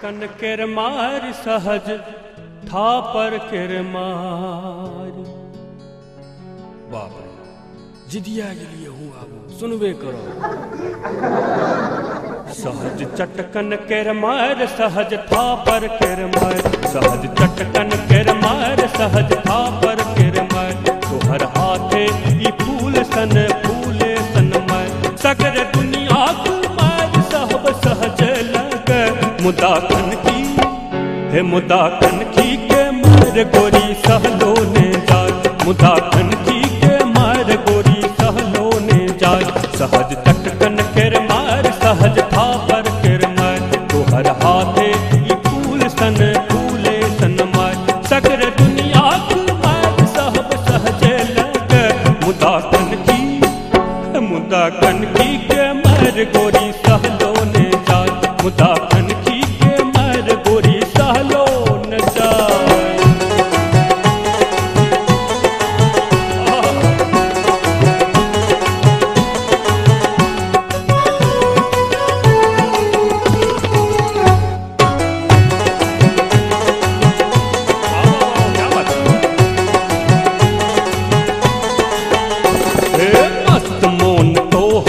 कन केर मार सहज था पर केर मार। बाप जिदिया गेलिए हूँ आबू सुनबे करो। सहज चटकन केर मार सहज था पर केर मार। सहज चटकन केर मार सहज था पर केर मार। तोहर हाथे ई फूल सन फूले सन मार। सगर दुनिया मुदा कन की, हे मुदा कन की के मार गोरी सहलो ने जात। मुदा कन की के मार गोरी सहलो ने जात। सहज चटकन केर मार, सहज था पर केर मार। तोहर हाथे ई फूल सन, फूले सन मार। सगर दुनिया कुमार सहब सहज लग। मुदा कन की मुदा कन की के मार गोरी सहलो ने जात। मुदा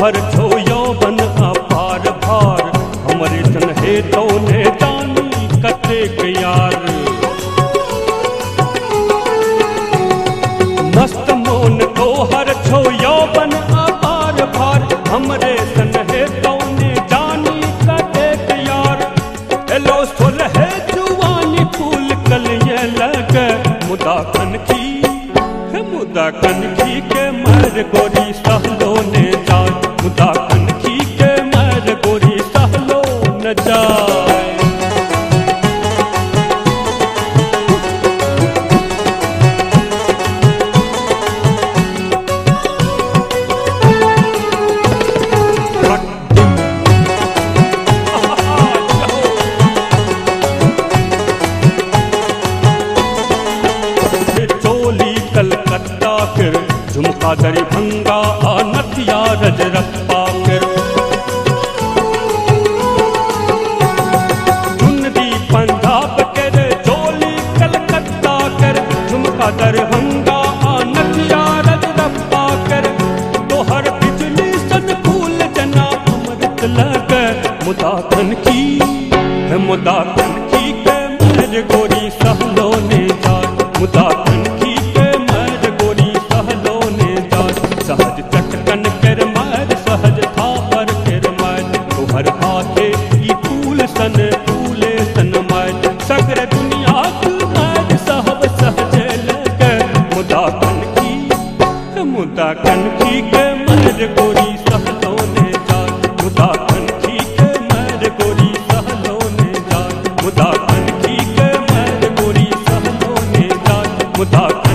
तोहर छो यौवन अपार भार, हमरे सन हे तो ने जानी कतेक यार मस्त मोन तोहर छो यौवन अपार भार, हमरे सन हे तो ने जानी कतेक यार हेलो सुल है जुवानी फूल कलिए लग, मुदा कन की मुदा कनखी के मर गोरी सहलो कलकत्ता फिर। झुमका दरी भंगा नथिया रजरप्पा फिर। चुनरी पंजाब कर चोली कलकत्ता कर झुमका दरभंगा मुदा की है, मुदा की के मर गोरी सहज चटकन कर सहज था पर हाथे फूल सन, फूले सन सगर दुनिया कुमार सहब सहज मुदा कन की, मुदा कन की के मर सहलो ने जात मुदा कन की के मर ने जात मुदा कन की के मर ने जात मुदा